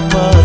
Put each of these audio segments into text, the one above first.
apa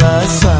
rasa